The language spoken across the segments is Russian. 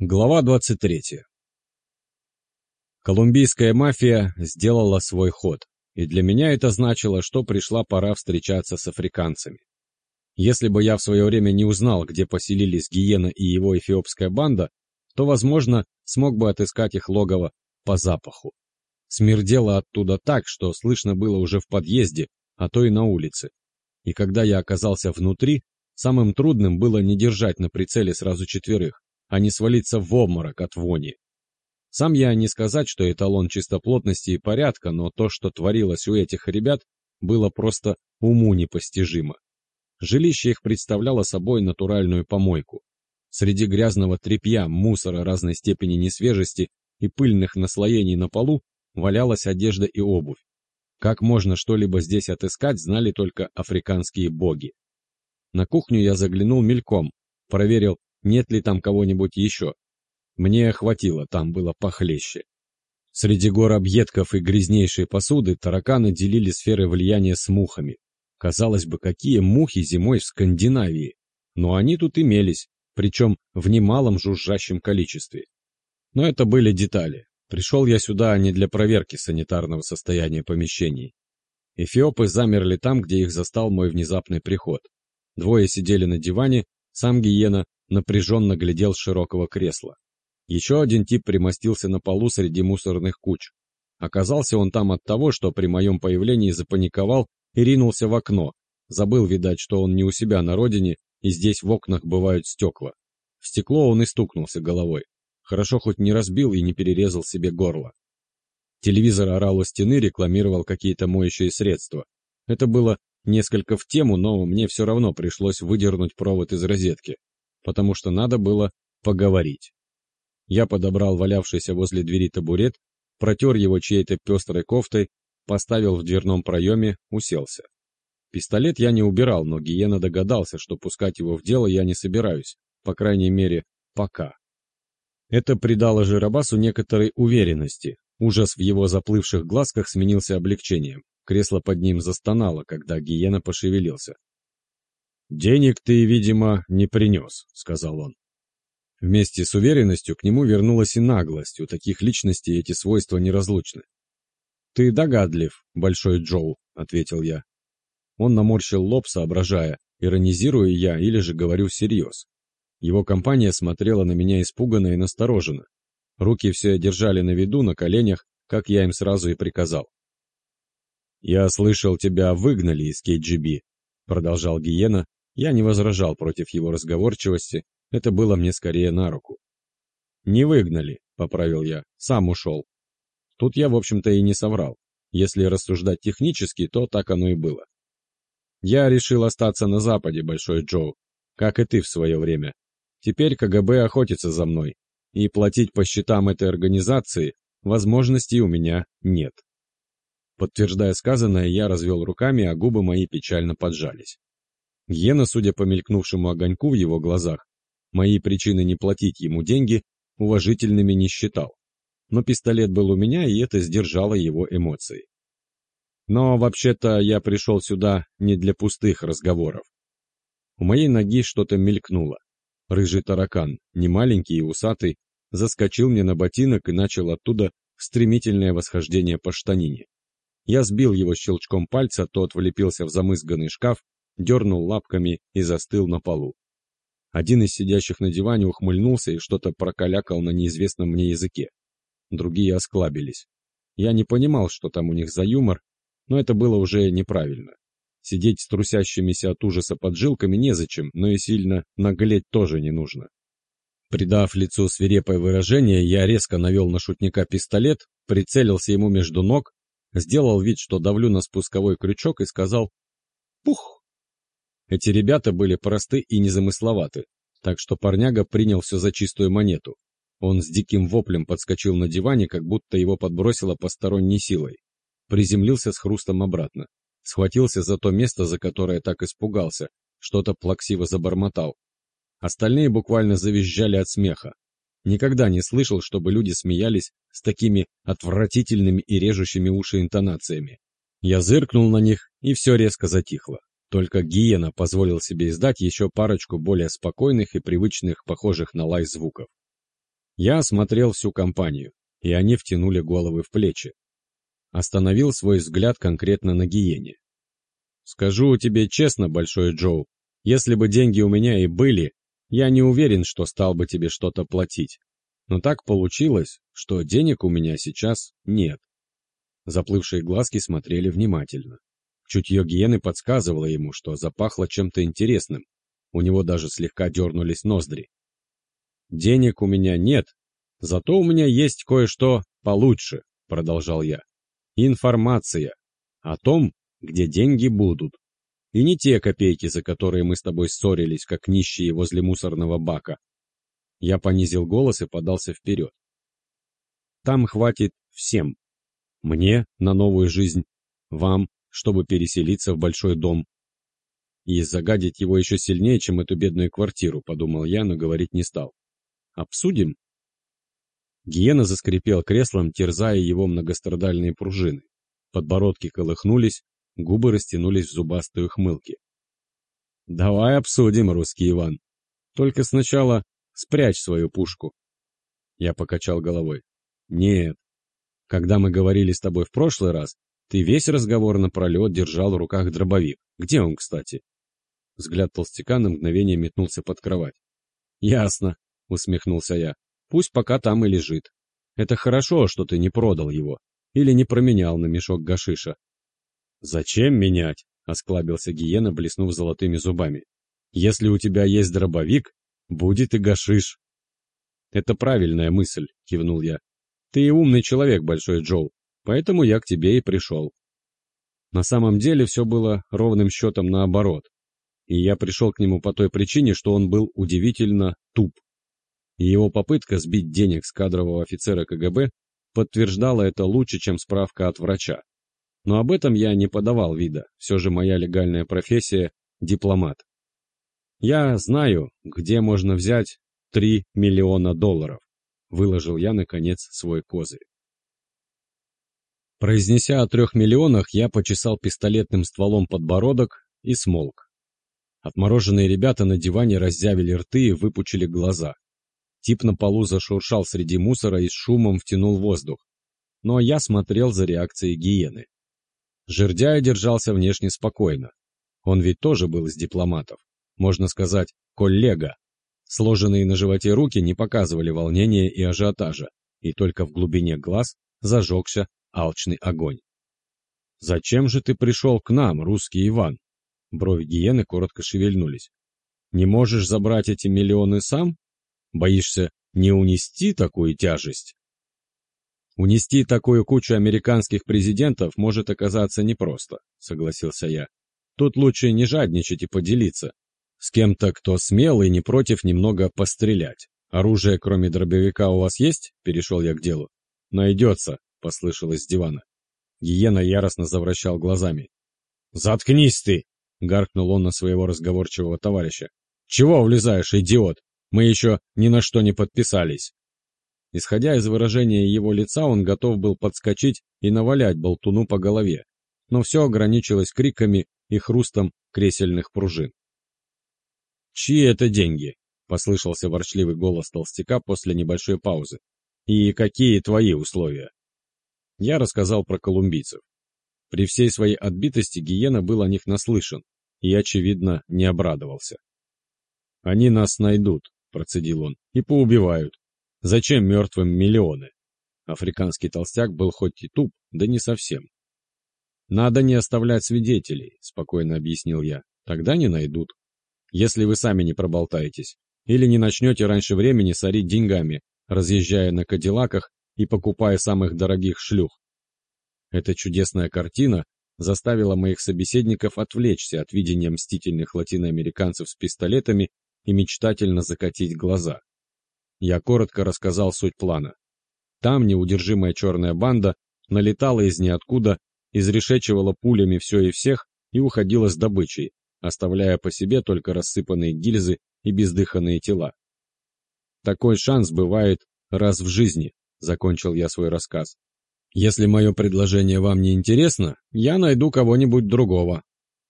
Глава 23. Колумбийская мафия сделала свой ход, и для меня это значило, что пришла пора встречаться с африканцами. Если бы я в свое время не узнал, где поселились Гиена и его эфиопская банда, то, возможно, смог бы отыскать их логово по запаху. Смердело оттуда так, что слышно было уже в подъезде, а то и на улице. И когда я оказался внутри, самым трудным было не держать на прицеле сразу четверых а не свалиться в обморок от вони. Сам я не сказать, что эталон чистоплотности и порядка, но то, что творилось у этих ребят, было просто уму непостижимо. Жилище их представляло собой натуральную помойку. Среди грязного тряпья, мусора разной степени несвежести и пыльных наслоений на полу валялась одежда и обувь. Как можно что-либо здесь отыскать, знали только африканские боги. На кухню я заглянул мельком, проверил, нет ли там кого-нибудь еще. Мне хватило, там было похлеще. Среди гор объедков и грязнейшей посуды тараканы делили сферы влияния с мухами. Казалось бы, какие мухи зимой в Скандинавии. Но они тут имелись, причем в немалом жужжащем количестве. Но это были детали. Пришел я сюда не для проверки санитарного состояния помещений. Эфиопы замерли там, где их застал мой внезапный приход. Двое сидели на диване, сам гиена напряженно глядел с широкого кресла. Еще один тип примостился на полу среди мусорных куч. Оказался он там от того, что при моем появлении запаниковал и ринулся в окно. Забыл, видать, что он не у себя на родине, и здесь в окнах бывают стекла. В стекло он и стукнулся головой. Хорошо хоть не разбил и не перерезал себе горло. Телевизор орал у стены, рекламировал какие-то моющие средства. Это было несколько в тему, но мне все равно пришлось выдернуть провод из розетки потому что надо было поговорить. Я подобрал валявшийся возле двери табурет, протер его чьей-то пестрой кофтой, поставил в дверном проеме, уселся. Пистолет я не убирал, но Гиена догадался, что пускать его в дело я не собираюсь, по крайней мере, пока. Это придало Жиробасу некоторой уверенности. Ужас в его заплывших глазках сменился облегчением. Кресло под ним застонало, когда Гиена пошевелился. «Денег ты, видимо, не принес», — сказал он. Вместе с уверенностью к нему вернулась и наглость, у таких личностей эти свойства неразлучны. «Ты догадлив, Большой Джоу», — ответил я. Он наморщил лоб, соображая, иронизирую я или же говорю всерьез. Его компания смотрела на меня испуганно и настороженно. Руки все держали на виду, на коленях, как я им сразу и приказал. «Я слышал, тебя выгнали из КГБ», — продолжал Гиена, я не возражал против его разговорчивости, это было мне скорее на руку. «Не выгнали», — поправил я, — «сам ушел». Тут я, в общем-то, и не соврал. Если рассуждать технически, то так оно и было. Я решил остаться на Западе, Большой Джоу, как и ты в свое время. Теперь КГБ охотится за мной, и платить по счетам этой организации возможностей у меня нет. Подтверждая сказанное, я развел руками, а губы мои печально поджались. Гена, судя по мелькнувшему огоньку в его глазах, мои причины не платить ему деньги уважительными не считал. Но пистолет был у меня, и это сдержало его эмоции. Но вообще-то я пришел сюда не для пустых разговоров. У моей ноги что-то мелькнуло. Рыжий таракан, не маленький и усатый, заскочил мне на ботинок и начал оттуда стремительное восхождение по штанине. Я сбил его щелчком пальца, тот влепился в замызганный шкаф, дернул лапками и застыл на полу. Один из сидящих на диване ухмыльнулся и что-то прокалякал на неизвестном мне языке. Другие осклабились. Я не понимал, что там у них за юмор, но это было уже неправильно. Сидеть с трусящимися от ужаса поджилками незачем, но и сильно наглеть тоже не нужно. Придав лицу свирепое выражение, я резко навел на шутника пистолет, прицелился ему между ног, сделал вид, что давлю на спусковой крючок и сказал «Пух!». Эти ребята были просты и незамысловаты, так что парняга принял все за чистую монету. Он с диким воплем подскочил на диване, как будто его подбросило посторонней силой. Приземлился с хрустом обратно. Схватился за то место, за которое так испугался. Что-то плаксиво забормотал. Остальные буквально завизжали от смеха. Никогда не слышал, чтобы люди смеялись с такими отвратительными и режущими уши интонациями. Я зыркнул на них, и все резко затихло. Только Гиена позволил себе издать еще парочку более спокойных и привычных, похожих на лай звуков. Я осмотрел всю компанию, и они втянули головы в плечи. Остановил свой взгляд конкретно на гиене. «Скажу тебе честно, Большой Джоу, если бы деньги у меня и были, я не уверен, что стал бы тебе что-то платить. Но так получилось, что денег у меня сейчас нет. Заплывшие глазки смотрели внимательно. Чутье гиены подсказывало ему, что запахло чем-то интересным. У него даже слегка дернулись ноздри. «Денег у меня нет, зато у меня есть кое-что получше», — продолжал я. «Информация о том, где деньги будут. И не те копейки, за которые мы с тобой ссорились, как нищие возле мусорного бака, я понизил голос и подался вперед. Там хватит всем. Мне на новую жизнь, вам, чтобы переселиться в большой дом. И загадить его еще сильнее, чем эту бедную квартиру, подумал я, но говорить не стал. Обсудим? Гиена заскрипел креслом, терзая его многострадальные пружины. Подбородки колыхнулись, губы растянулись в зубастые хмылки. «Давай обсудим, русский Иван. Только сначала Спрячь свою пушку. Я покачал головой. Нет. Когда мы говорили с тобой в прошлый раз, ты весь разговор напролет держал в руках дробовик. Где он, кстати? Взгляд толстяка на мгновение метнулся под кровать. «Ясно», — усмехнулся я. «Пусть пока там и лежит. Это хорошо, что ты не продал его. Или не променял на мешок гашиша». «Зачем менять?» — осклабился гиена, блеснув золотыми зубами. «Если у тебя есть дробовик, будет и гашиш. Это правильная мысль, кивнул я. Ты и умный человек, Большой Джоу, поэтому я к тебе и пришел. На самом деле все было ровным счетом наоборот. И я пришел к нему по той причине, что он был удивительно туп. И его попытка сбить денег с кадрового офицера КГБ подтверждала это лучше, чем справка от врача. Но об этом я не подавал вида, все же моя легальная профессия – дипломат. Я знаю, где можно взять 3 миллиона долларов. Выложил я, наконец, свой козырь. Произнеся о трех миллионах, я почесал пистолетным стволом подбородок и смолк. Отмороженные ребята на диване раззявили рты и выпучили глаза. Тип на полу зашуршал среди мусора и с шумом втянул воздух. Но я смотрел за реакцией гиены. Жердяй держался внешне спокойно. Он ведь тоже был из дипломатов можно сказать, коллега. Сложенные на животе руки не показывали волнения и ажиотажа, и только в глубине глаз зажегся алчный огонь. «Зачем же ты пришел к нам, русский Иван?» Брови гиены коротко шевельнулись. «Не можешь забрать эти миллионы сам? Боишься не унести такую тяжесть?» «Унести такую кучу американских президентов может оказаться непросто», — согласился я. «Тут лучше не жадничать и поделиться, с кем-то, кто смел и не против немного пострелять. Оружие, кроме дробовика, у вас есть? Перешел я к делу. Найдется, послышалось с дивана. Гиена яростно завращал глазами. «Заткнись ты!» — гаркнул он на своего разговорчивого товарища. «Чего влезаешь, идиот? Мы еще ни на что не подписались!» Исходя из выражения его лица, он готов был подскочить и навалять болтуну по голове, но все ограничилось криками и хрустом кресельных пружин. «Чьи это деньги?» — послышался ворчливый голос толстяка после небольшой паузы. «И какие твои условия?» Я рассказал про колумбийцев. При всей своей отбитости Гиена был о них наслышан и, очевидно, не обрадовался. «Они нас найдут», — процедил он, — «и поубивают. Зачем мертвым миллионы?» Африканский толстяк был хоть и туп, да не совсем. «Надо не оставлять свидетелей», — спокойно объяснил я. «Тогда не найдут» если вы сами не проболтаетесь, или не начнете раньше времени сорить деньгами, разъезжая на кадиллаках и покупая самых дорогих шлюх. Эта чудесная картина заставила моих собеседников отвлечься от видения мстительных латиноамериканцев с пистолетами и мечтательно закатить глаза. Я коротко рассказал суть плана. Там неудержимая черная банда налетала из ниоткуда, изрешечивала пулями все и всех и уходила с добычей, оставляя по себе только рассыпанные гильзы и бездыханные тела. Такой шанс бывает раз в жизни, закончил я свой рассказ. Если мое предложение вам не интересно, я найду кого-нибудь другого.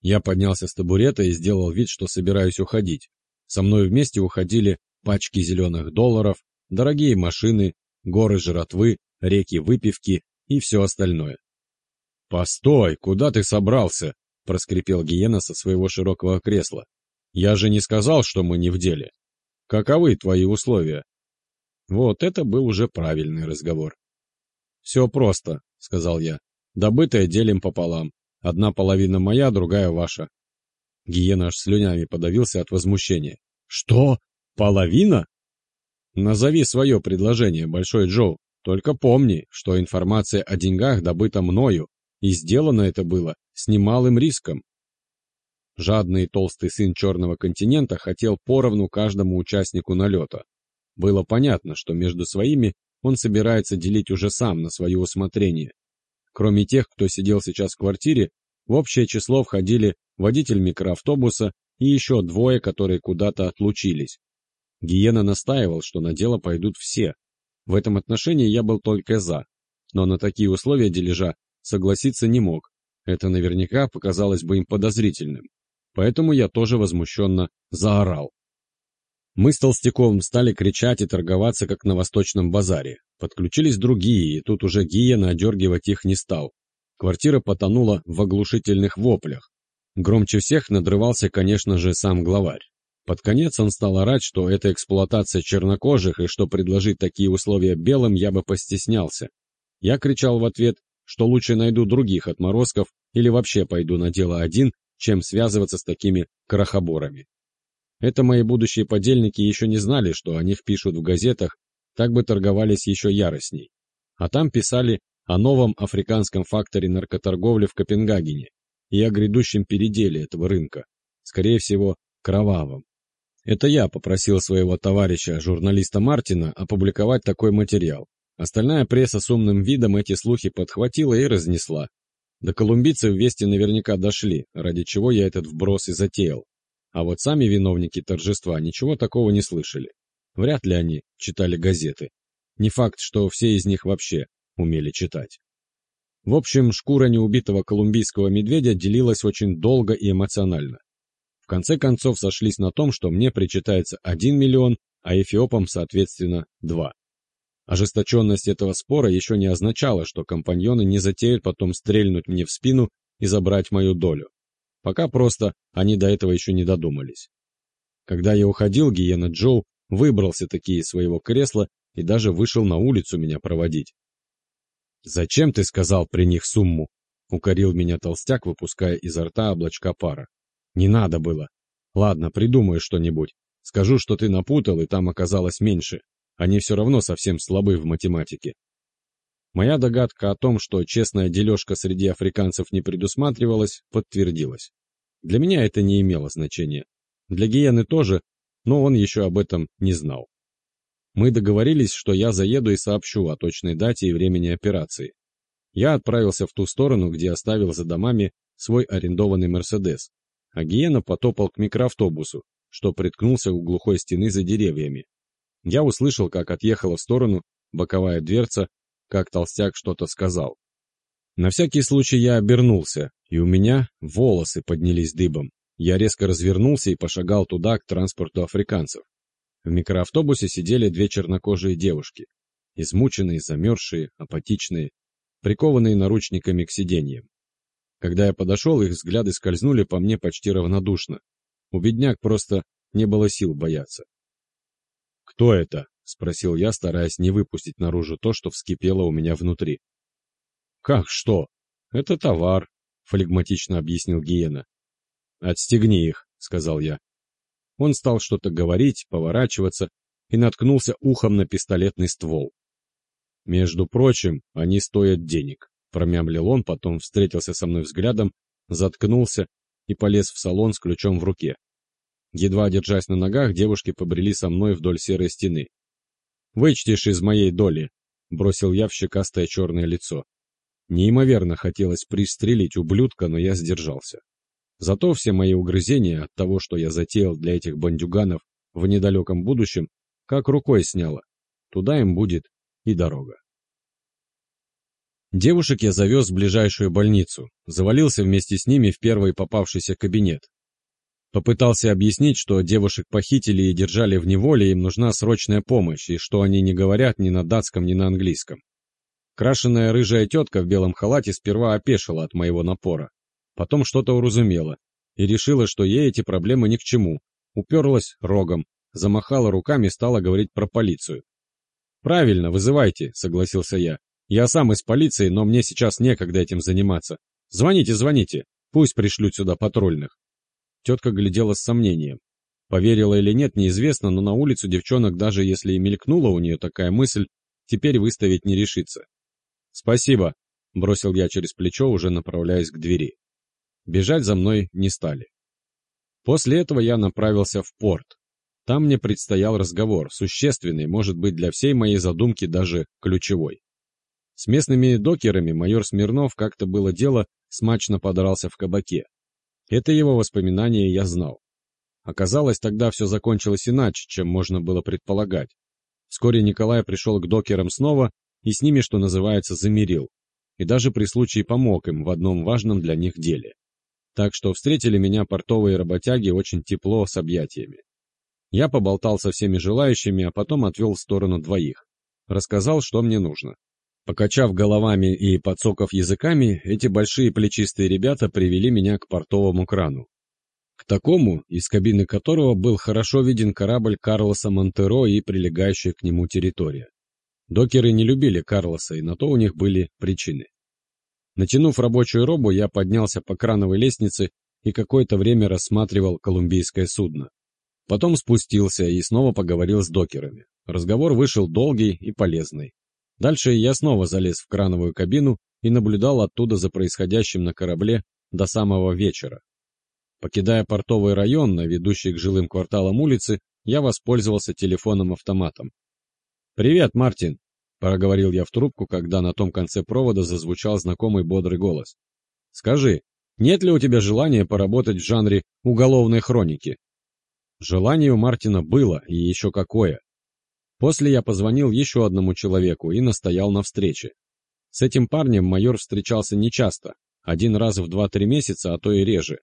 Я поднялся с табурета и сделал вид, что собираюсь уходить. Со мной вместе уходили пачки зеленых долларов, дорогие машины, горы жратвы, реки выпивки и все остальное. «Постой, куда ты собрался?» — проскрипел Гиена со своего широкого кресла. «Я же не сказал, что мы не в деле. Каковы твои условия?» Вот это был уже правильный разговор. «Все просто», — сказал я. «Добытое делим пополам. Одна половина моя, другая ваша». Гиена аж слюнями подавился от возмущения. «Что? Половина?» «Назови свое предложение, Большой Джоу. Только помни, что информация о деньгах добыта мною, и сделано это было с немалым риском. Жадный толстый сын Черного континента хотел поровну каждому участнику налета. Было понятно, что между своими он собирается делить уже сам на свое усмотрение. Кроме тех, кто сидел сейчас в квартире, в общее число входили водитель микроавтобуса и еще двое, которые куда-то отлучились. Гиена настаивал, что на дело пойдут все. В этом отношении я был только за, но на такие условия дележа согласиться не мог. Это наверняка показалось бы им подозрительным. Поэтому я тоже возмущенно заорал. Мы с Толстяковым стали кричать и торговаться, как на Восточном базаре. Подключились другие, и тут уже Гиена одергивать их не стал. Квартира потонула в оглушительных воплях. Громче всех надрывался, конечно же, сам главарь. Под конец он стал орать, что это эксплуатация чернокожих и что предложить такие условия белым я бы постеснялся. Я кричал в ответ, что лучше найду других отморозков или вообще пойду на дело один, чем связываться с такими крохоборами. Это мои будущие подельники еще не знали, что о них пишут в газетах, так бы торговались еще яростней. А там писали о новом африканском факторе наркоторговли в Копенгагене и о грядущем переделе этого рынка, скорее всего, кровавом. Это я попросил своего товарища, журналиста Мартина, опубликовать такой материал. Остальная пресса с умным видом эти слухи подхватила и разнесла. До колумбийцев вести наверняка дошли, ради чего я этот вброс и затеял. А вот сами виновники торжества ничего такого не слышали. Вряд ли они читали газеты. Не факт, что все из них вообще умели читать. В общем, шкура неубитого колумбийского медведя делилась очень долго и эмоционально. В конце концов сошлись на том, что мне причитается 1 миллион, а эфиопам, соответственно, 2. Ожесточенность этого спора еще не означала, что компаньоны не затеют потом стрельнуть мне в спину и забрать мою долю. Пока просто они до этого еще не додумались. Когда я уходил, Гиена Джоу выбрался таки из своего кресла и даже вышел на улицу меня проводить. «Зачем ты сказал при них сумму?» — укорил меня толстяк, выпуская изо рта облачка пара. «Не надо было. Ладно, придумаю что-нибудь. Скажу, что ты напутал, и там оказалось меньше. Они все равно совсем слабы в математике». Моя догадка о том, что честная дележка среди африканцев не предусматривалась, подтвердилась. Для меня это не имело значения. Для Гиены тоже, но он еще об этом не знал. Мы договорились, что я заеду и сообщу о точной дате и времени операции. Я отправился в ту сторону, где оставил за домами свой арендованный «Мерседес», а Гиена потопал к микроавтобусу, что приткнулся у глухой стены за деревьями. Я услышал, как отъехала в сторону боковая дверца, как толстяк что-то сказал. На всякий случай я обернулся, и у меня волосы поднялись дыбом. Я резко развернулся и пошагал туда, к транспорту африканцев. В микроавтобусе сидели две чернокожие девушки. Измученные, замерзшие, апатичные, прикованные наручниками к сиденьям. Когда я подошел, их взгляды скользнули по мне почти равнодушно. У бедняк просто не было сил бояться. «Кто это?» — спросил я, стараясь не выпустить наружу то, что вскипело у меня внутри. «Как что? Это товар», — флегматично объяснил Гиена. «Отстегни их», — сказал я. Он стал что-то говорить, поворачиваться и наткнулся ухом на пистолетный ствол. «Между прочим, они стоят денег», — промямлил он, потом встретился со мной взглядом, заткнулся и полез в салон с ключом в руке. Едва держась на ногах, девушки побрели со мной вдоль серой стены. «Вычтешь из моей доли», — бросил я в щекастое черное лицо. Неимоверно хотелось пристрелить ублюдка, но я сдержался. Зато все мои угрызения от того, что я затеял для этих бандюганов в недалеком будущем, как рукой сняло. Туда им будет и дорога. Девушек я завез в ближайшую больницу, завалился вместе с ними в первый попавшийся кабинет. Попытался объяснить, что девушек похитили и держали в неволе, им нужна срочная помощь, и что они не говорят ни на датском, ни на английском. Крашеная рыжая тетка в белом халате сперва опешила от моего напора, потом что-то уразумела и решила, что ей эти проблемы ни к чему, уперлась рогом, замахала руками и стала говорить про полицию. «Правильно, вызывайте», — согласился я. «Я сам из полиции, но мне сейчас некогда этим заниматься. Звоните, звоните, пусть пришлют сюда патрульных». Тетка глядела с сомнением. Поверила или нет, неизвестно, но на улицу девчонок, даже если и мелькнула у нее такая мысль, теперь выставить не решится. «Спасибо», — бросил я через плечо, уже направляясь к двери. Бежать за мной не стали. После этого я направился в порт. Там мне предстоял разговор, существенный, может быть, для всей моей задумки даже ключевой. С местными докерами майор Смирнов как-то было дело, смачно подрался в кабаке. Это его воспоминания я знал. Оказалось, тогда все закончилось иначе, чем можно было предполагать. Вскоре Николай пришел к докерам снова и с ними, что называется, замирил. И даже при случае помог им в одном важном для них деле. Так что встретили меня портовые работяги очень тепло с объятиями. Я поболтал со всеми желающими, а потом отвел в сторону двоих. Рассказал, что мне нужно. Покачав головами и подсоков языками, эти большие плечистые ребята привели меня к портовому крану. К такому, из кабины которого был хорошо виден корабль Карлоса Монтеро и прилегающая к нему территория. Докеры не любили Карлоса, и на то у них были причины. Натянув рабочую робу, я поднялся по крановой лестнице и какое-то время рассматривал колумбийское судно. Потом спустился и снова поговорил с докерами. Разговор вышел долгий и полезный. Дальше я снова залез в крановую кабину и наблюдал оттуда за происходящим на корабле до самого вечера. Покидая портовый район, на ведущей к жилым кварталам улицы, я воспользовался телефоном-автоматом. «Привет, Мартин!» — проговорил я в трубку, когда на том конце провода зазвучал знакомый бодрый голос. «Скажи, нет ли у тебя желания поработать в жанре уголовной хроники?» Желание у Мартина было, и еще какое. После я позвонил еще одному человеку и настоял на встрече. С этим парнем майор встречался нечасто, один раз в два-три месяца, а то и реже.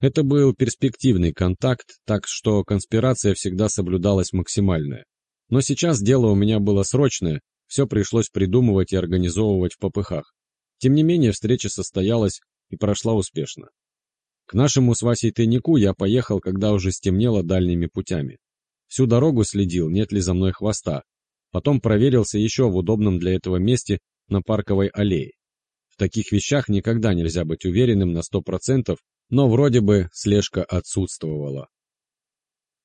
Это был перспективный контакт, так что конспирация всегда соблюдалась максимальная. Но сейчас дело у меня было срочное, все пришлось придумывать и организовывать в попыхах. Тем не менее, встреча состоялась и прошла успешно. К нашему с Васей тайнику я поехал, когда уже стемнело дальними путями. Всю дорогу следил, нет ли за мной хвоста. Потом проверился еще в удобном для этого месте на парковой аллее. В таких вещах никогда нельзя быть уверенным на сто процентов, но вроде бы слежка отсутствовала.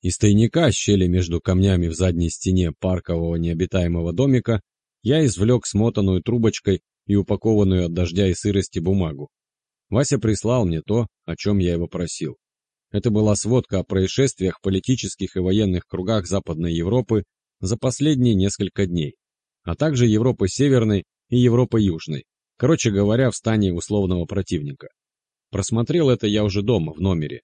Из тайника, щели между камнями в задней стене паркового необитаемого домика, я извлек смотанную трубочкой и упакованную от дождя и сырости бумагу. Вася прислал мне то, о чем я его просил. Это была сводка о происшествиях в политических и военных кругах Западной Европы за последние несколько дней, а также Европы Северной и Европы Южной, короче говоря, в стане условного противника. Просмотрел это я уже дома, в номере.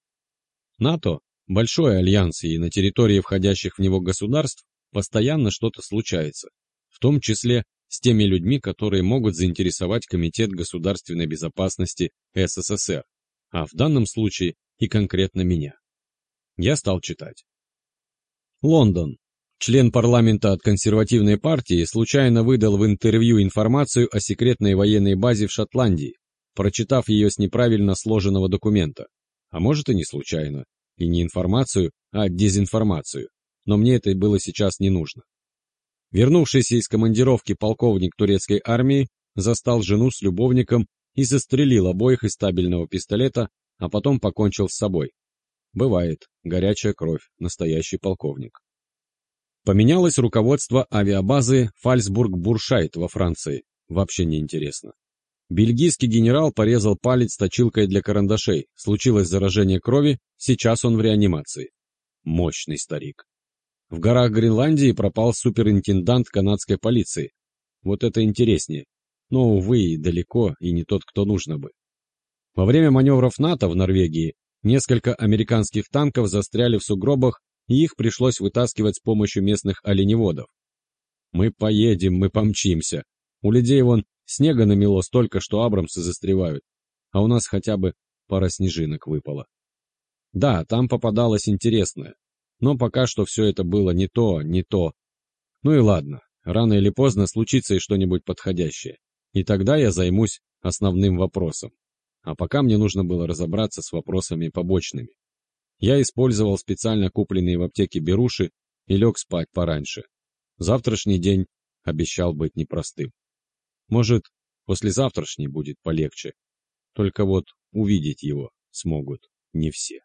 НАТО – большой альянс, и на территории входящих в него государств постоянно что-то случается, в том числе с теми людьми, которые могут заинтересовать Комитет государственной безопасности СССР, а в данном случае и конкретно меня. Я стал читать. Лондон. Член парламента от консервативной партии случайно выдал в интервью информацию о секретной военной базе в Шотландии, прочитав ее с неправильно сложенного документа. А может и не случайно. И не информацию, а дезинформацию. Но мне это было сейчас не нужно. Вернувшийся из командировки полковник турецкой армии застал жену с любовником и застрелил обоих из стабильного пистолета а потом покончил с собой. Бывает, горячая кровь, настоящий полковник. Поменялось руководство авиабазы Фальсбург-Буршайт во Франции. Вообще не интересно. Бельгийский генерал порезал палец точилкой для карандашей. Случилось заражение крови, сейчас он в реанимации. Мощный старик. В горах Гренландии пропал суперинтендант канадской полиции. Вот это интереснее. Но, увы, далеко и не тот, кто нужно бы. Во время маневров НАТО в Норвегии несколько американских танков застряли в сугробах, и их пришлось вытаскивать с помощью местных оленеводов. Мы поедем, мы помчимся. У людей вон снега намело столько, что абрамсы застревают, а у нас хотя бы пара снежинок выпала. Да, там попадалось интересное, но пока что все это было не то, не то. Ну и ладно, рано или поздно случится и что-нибудь подходящее, и тогда я займусь основным вопросом. А пока мне нужно было разобраться с вопросами побочными. Я использовал специально купленные в аптеке беруши и лег спать пораньше. Завтрашний день обещал быть непростым. Может, послезавтрашний будет полегче. Только вот увидеть его смогут не все.